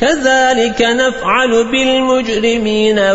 كذلك نفعل بالمجرمين